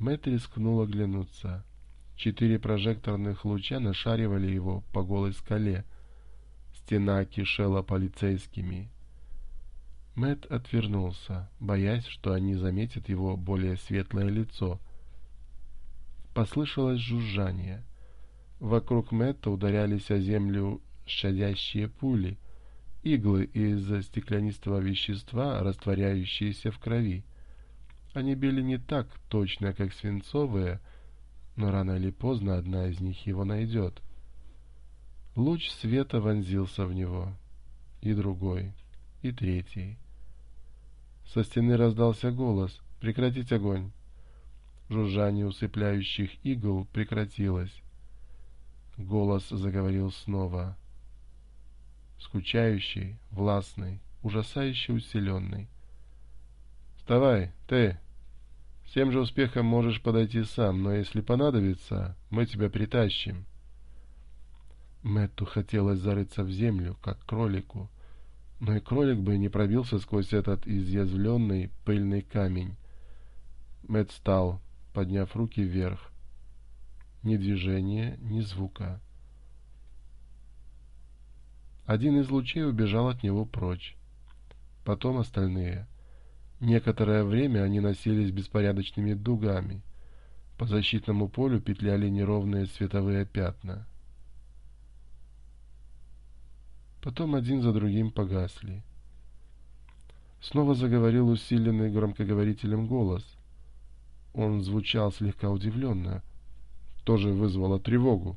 Мэтт рискнул оглянуться. Четыре прожекторных луча нашаривали его по голой скале. Стена кишела полицейскими. Мэтт отвернулся, боясь, что они заметят его более светлое лицо. Послышалось жужжание. Вокруг Мэтта ударялись о землю щадящие пули, иглы из стеклянистого вещества, растворяющиеся в крови. Они били не так точно, как свинцовые, но рано или поздно одна из них его найдет. Луч света вонзился в него. И другой. И третий. Со стены раздался голос «Прекратить огонь!». Жужжание усыпляющих игл прекратилось. Голос заговорил снова. Скучающий, властный, ужасающе усиленный. «Вставай, ты!» С тем же успехом можешь подойти сам, но если понадобится, мы тебя притащим. Мэтту хотелось зарыться в землю, как кролику, но и кролик бы не пробился сквозь этот изъязвленный пыльный камень. Мэтт встал, подняв руки вверх. Ни движения, ни звука. Один из лучей убежал от него прочь. Потом остальные — Некоторое время они носились беспорядочными дугами. По защитному полю петляли неровные световые пятна. Потом один за другим погасли. Снова заговорил усиленный громкоговорителем голос. Он звучал слегка удивленно. Тоже вызвало тревогу.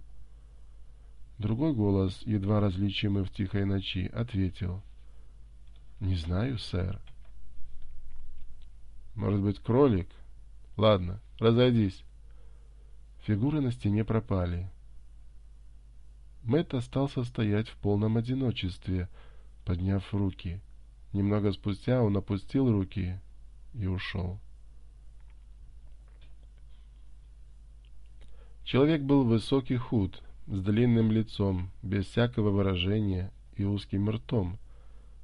Другой голос, едва различимый в тихой ночи, ответил. «Не знаю, сэр». Может быть, кролик? Ладно, разойдись. Фигуры на стене пропали. Мэтт остался стоять в полном одиночестве, подняв руки. Немного спустя он опустил руки и ушел. Человек был высокий худ, с длинным лицом, без всякого выражения и узким ртом.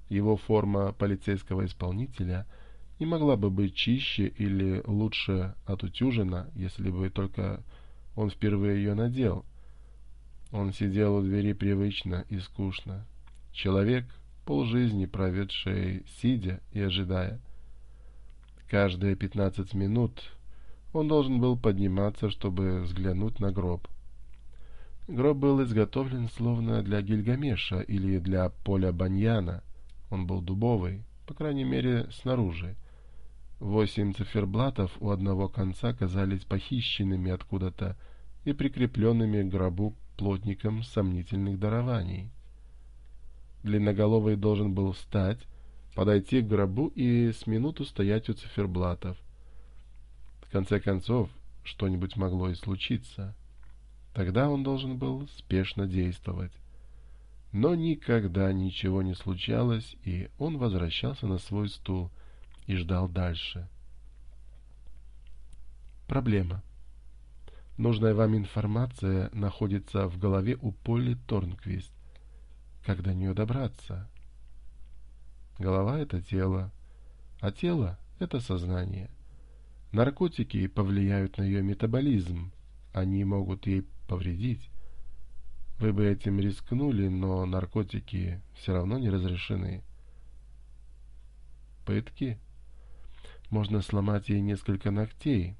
Его форма полицейского исполнителя — и могла бы быть чище или лучше отутюжена, если бы только он впервые ее надел. Он сидел у двери привычно и скучно. Человек, полжизни проведший сидя и ожидая. Каждые пятнадцать минут он должен был подниматься, чтобы взглянуть на гроб. Гроб был изготовлен словно для Гильгамеша или для Поля Баньяна. Он был дубовый, по крайней мере, снаружи. Восемь циферблатов у одного конца казались похищенными откуда-то и прикрепленными к гробу плотником сомнительных дарований. Длинноголовый должен был встать, подойти к гробу и с минуту стоять у циферблатов. В конце концов, что-нибудь могло и случиться. Тогда он должен был спешно действовать. Но никогда ничего не случалось, и он возвращался на свой стул — и ждал дальше. Проблема. Нужная вам информация находится в голове у Полли Торнквист. Как до нее добраться? Голова — это тело, а тело — это сознание. Наркотики повлияют на ее метаболизм, они могут ей повредить. Вы бы этим рискнули, но наркотики все равно не разрешены. Пытки? Можно сломать ей несколько ногтей,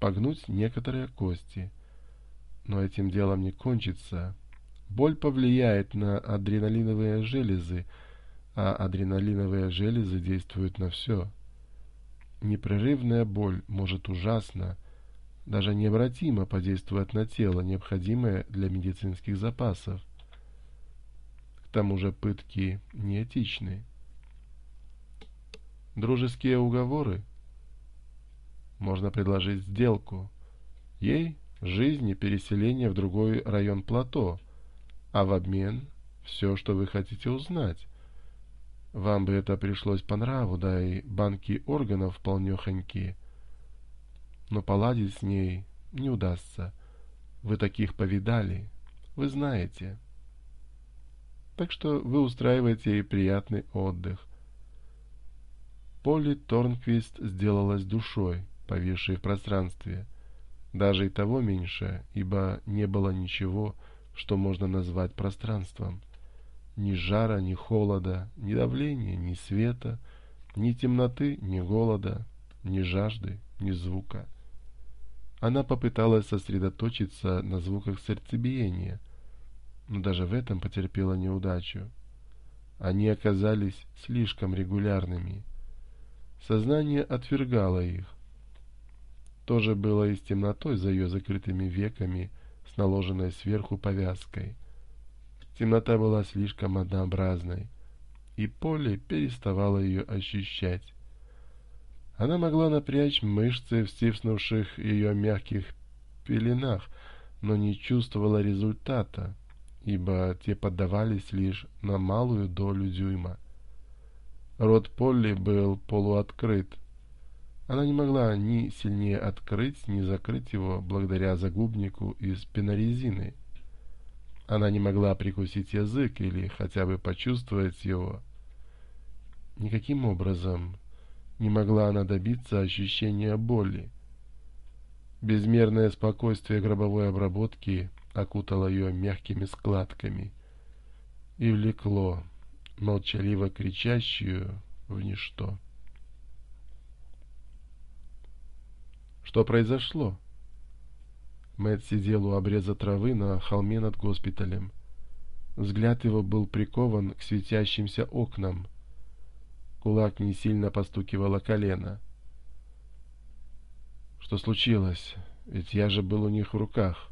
погнуть некоторые кости. Но этим делом не кончится. Боль повлияет на адреналиновые железы, а адреналиновые железы действуют на все. Непрерывная боль может ужасно, даже необратимо подействовать на тело, необходимое для медицинских запасов. К тому же пытки неэтичны дружеские уговоры. Можно предложить сделку. Ей жизнь и переселение в другой район плато, а в обмен все, что вы хотите узнать. Вам бы это пришлось по нраву, да и банки органов вполне хоньки. Но поладить с ней не удастся. Вы таких повидали, вы знаете. Так что вы устраиваете ей приятный отдых. Полли Торнквист сделалась душой, повисшей в пространстве. Даже и того меньше, ибо не было ничего, что можно назвать пространством. Ни жара, ни холода, ни давления, ни света, ни темноты, ни голода, ни жажды, ни звука. Она попыталась сосредоточиться на звуках сердцебиения, но даже в этом потерпела неудачу. Они оказались слишком регулярными. Сознание отвергало их. Тоже было и с темнотой за ее закрытыми веками, с наложенной сверху повязкой. Темнота была слишком однообразной, и поле переставало ее ощущать. Она могла напрячь мышцы в стиснувших ее мягких пеленах, но не чувствовала результата, ибо те поддавались лишь на малую долю дюйма. Рот Полли был полуоткрыт. Она не могла ни сильнее открыть, ни закрыть его благодаря загубнику из пенорезины. Она не могла прикусить язык или хотя бы почувствовать его. Никаким образом не могла она добиться ощущения боли. Безмерное спокойствие гробовой обработки окутало ее мягкими складками и влекло молчаливо кричащую в ничто. Что произошло? Мэтт сидел у обреза травы на холме над госпиталем. Взгляд его был прикован к светящимся окнам. Кулак не сильно постукивало колено. «Что случилось? Ведь я же был у них в руках.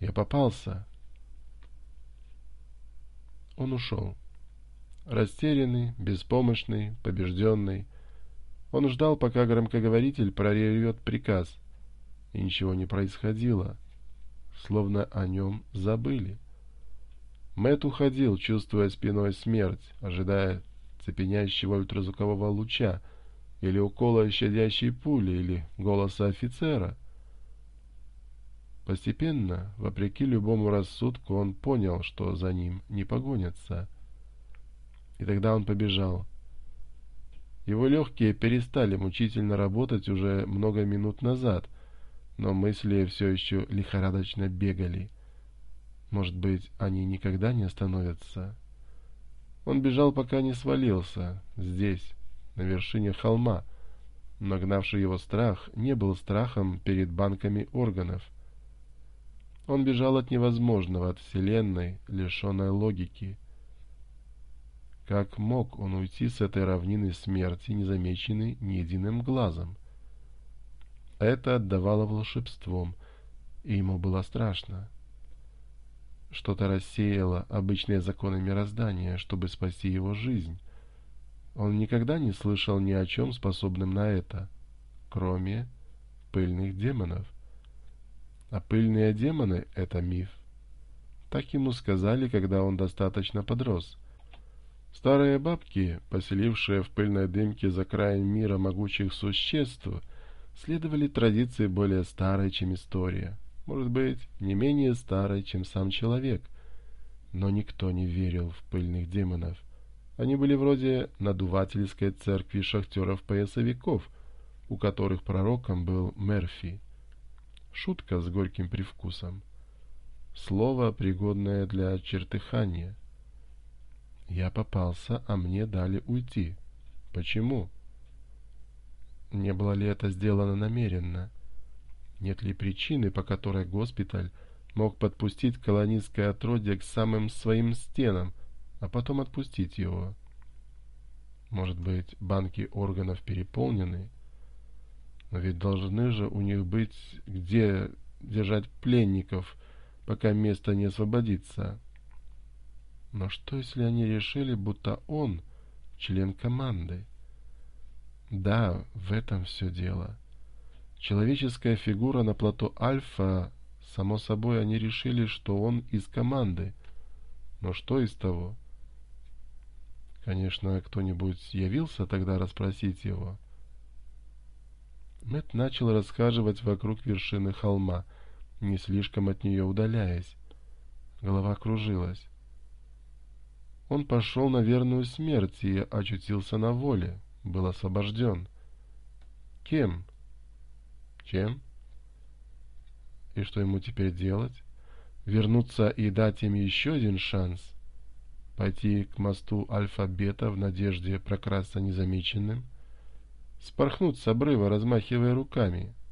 Я попался». Он ушел растерянный, беспомощный, побежденный. Он ждал, пока громкоговоритель проревет приказ, и ничего не происходило, словно о нем забыли. Мэт уходил, чувствуя спиной смерть, ожидая цепенящего ультразвукового луча, или укола щадящей пули, или голоса офицера. Постепенно, вопреки любому рассудку, он понял, что за ним не погонятся — и тогда он побежал. Его легкие перестали мучительно работать уже много минут назад, но мысли все еще лихорадочно бегали. Может быть, они никогда не остановятся? Он бежал, пока не свалился, здесь, на вершине холма. Но гнавший его страх не был страхом перед банками органов. Он бежал от невозможного, от вселенной, лишенной логики. Как мог он уйти с этой равнины смерти, незамеченной ни единым глазом? Это отдавало волшебством, и ему было страшно. Что-то рассеяло обычные законы мироздания, чтобы спасти его жизнь. Он никогда не слышал ни о чем способным на это, кроме пыльных демонов. А пыльные демоны — это миф. Так ему сказали, когда он достаточно подрос — Старые бабки, поселившие в пыльной дымке за краем мира могучих существ, следовали традиции более старой, чем история. Может быть, не менее старой, чем сам человек. Но никто не верил в пыльных демонов. Они были вроде надувательской церкви шахтеров-поясовиков, у которых пророком был Мерфи. Шутка с горьким привкусом. Слово, пригодное для чертыхания — я попался, а мне дали уйти. Почему? Не было ли это сделано намеренно? Нет ли причины, по которой госпиталь мог подпустить колонистское отродье к самым своим стенам, а потом отпустить его? Может быть, банки органов переполнены? Но ведь должны же у них быть где держать пленников, пока место не освободится. Но что, если они решили, будто он — член команды? Да, в этом все дело. Человеческая фигура на плато Альфа, само собой, они решили, что он из команды. Но что из того? Конечно, кто-нибудь явился тогда расспросить его? Мэтт начал расхаживать вокруг вершины холма, не слишком от нее удаляясь. Голова кружилась. Он пошел на верную смерть и очутился на воле, был освобожден. Кем? Чем? И что ему теперь делать? Вернуться и дать им еще один шанс? Пойти к мосту Альфа-Бета в надежде прокрасться незамеченным? Спорхнуть с обрыва, размахивая руками —